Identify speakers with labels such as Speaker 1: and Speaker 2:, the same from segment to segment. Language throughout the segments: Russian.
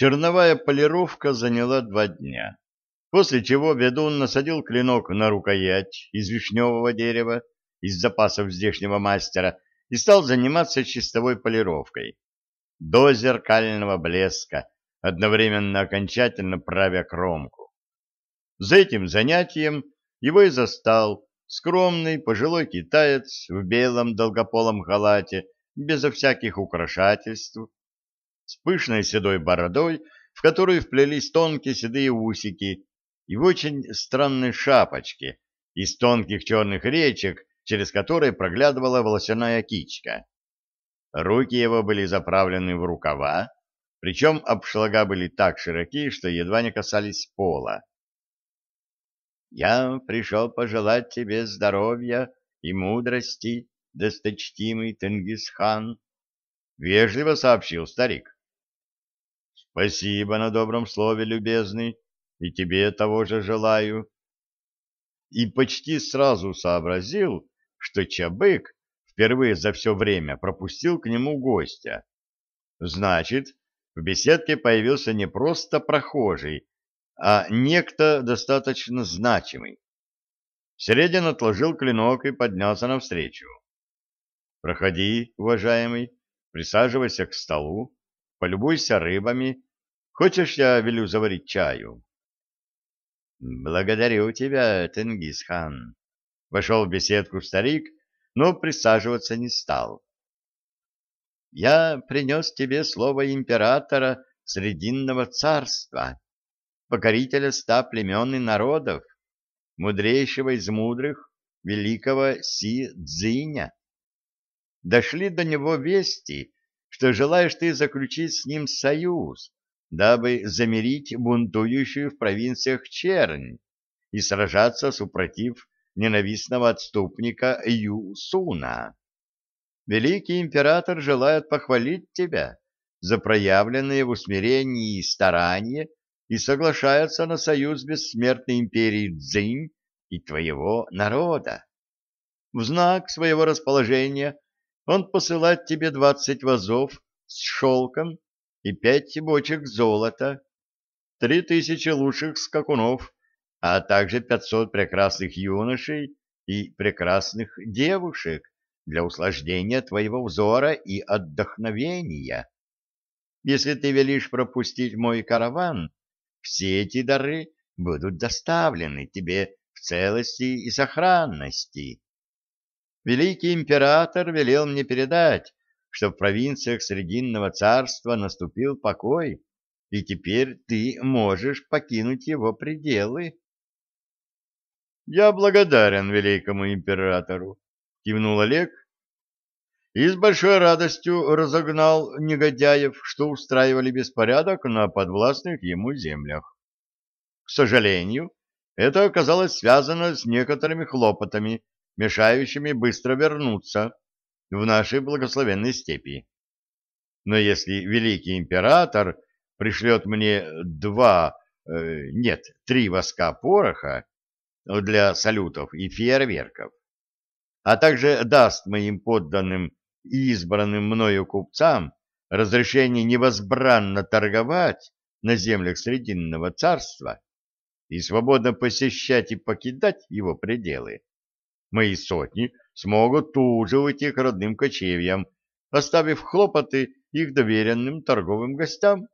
Speaker 1: Черновая полировка заняла два дня, после чего ведун насадил клинок на рукоять из вишневого дерева из запасов здешнего мастера и стал заниматься чистовой полировкой до зеркального блеска, одновременно окончательно правя кромку. За этим занятием его и застал скромный пожилой китаец в белом долгополом халате, безо всяких украшательств, с пышной седой бородой, в которую вплелись тонкие седые усики, и в очень странной шапочке из тонких черных речек, через которые проглядывала волосяная кичка. Руки его были заправлены в рукава, причем обшлага были так широки, что едва не касались пола. «Я пришел пожелать тебе здоровья и мудрости, досточтимый Тенгисхан», — вежливо сообщил старик. «Спасибо на добром слове, любезный, и тебе того же желаю». И почти сразу сообразил, что Чабык впервые за все время пропустил к нему гостя. Значит, в беседке появился не просто прохожий, а некто достаточно значимый. Середин отложил клинок и поднялся навстречу. — Проходи, уважаемый, присаживайся к столу, полюбуйся рыбами. Хочешь, я велю заварить чаю? — Благодарю тебя, Тенгисхан. Вошел в беседку старик, но присаживаться не стал. — Я принес тебе слово императора Срединного царства покорителя ста племен и народов, мудрейшего из мудрых, великого Си Цзиня. Дошли до него вести, что желаешь ты заключить с ним союз, дабы замерить бунтующую в провинциях чернь и сражаться супротив ненавистного отступника Ю Суна. Великий император желает похвалить тебя за проявленные в усмирении старания и соглашается на союз бессмертной империи Цзинь и твоего народа. В знак своего расположения он посылает тебе двадцать вазов с шелком и пять бочек золота, три тысячи лучших скакунов, а также пятьсот прекрасных юношей и прекрасных девушек для услаждения твоего взора и отдохновения. Если ты велишь пропустить мой караван, все эти дары будут доставлены тебе в целости и сохранности. Великий император велел мне передать, что в провинциях Срединного царства наступил покой, и теперь ты можешь покинуть его пределы. Я благодарен великому императору, кивнул Олег и с большой радостью разогнал негодяев, что устраивали беспорядок на подвластных ему землях. К сожалению, это оказалось связано с некоторыми хлопотами, мешающими быстро вернуться в наши благословенные степи. Но если великий император пришлет мне два, э, нет, три воска пороха для салютов и фейерверков, а также даст моим подданным и избранным мною купцам разрешение невозбранно торговать на землях Срединного царства и свободно посещать и покидать его пределы, мои сотни смогут тут же уйти к родным кочевьям, оставив хлопоты их доверенным торговым гостям.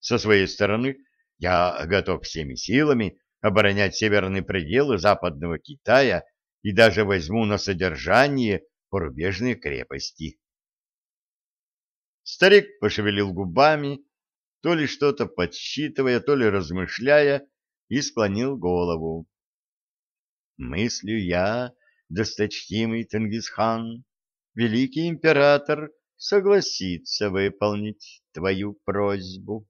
Speaker 1: Со своей стороны я готов всеми силами оборонять северные пределы западного Китая и даже возьму на содержание порубежные крепости. Старик пошевелил губами, то ли что-то подсчитывая, то ли размышляя, и склонил голову. Мыслю я, досточтимый Тенгисхан, великий император согласится выполнить твою просьбу.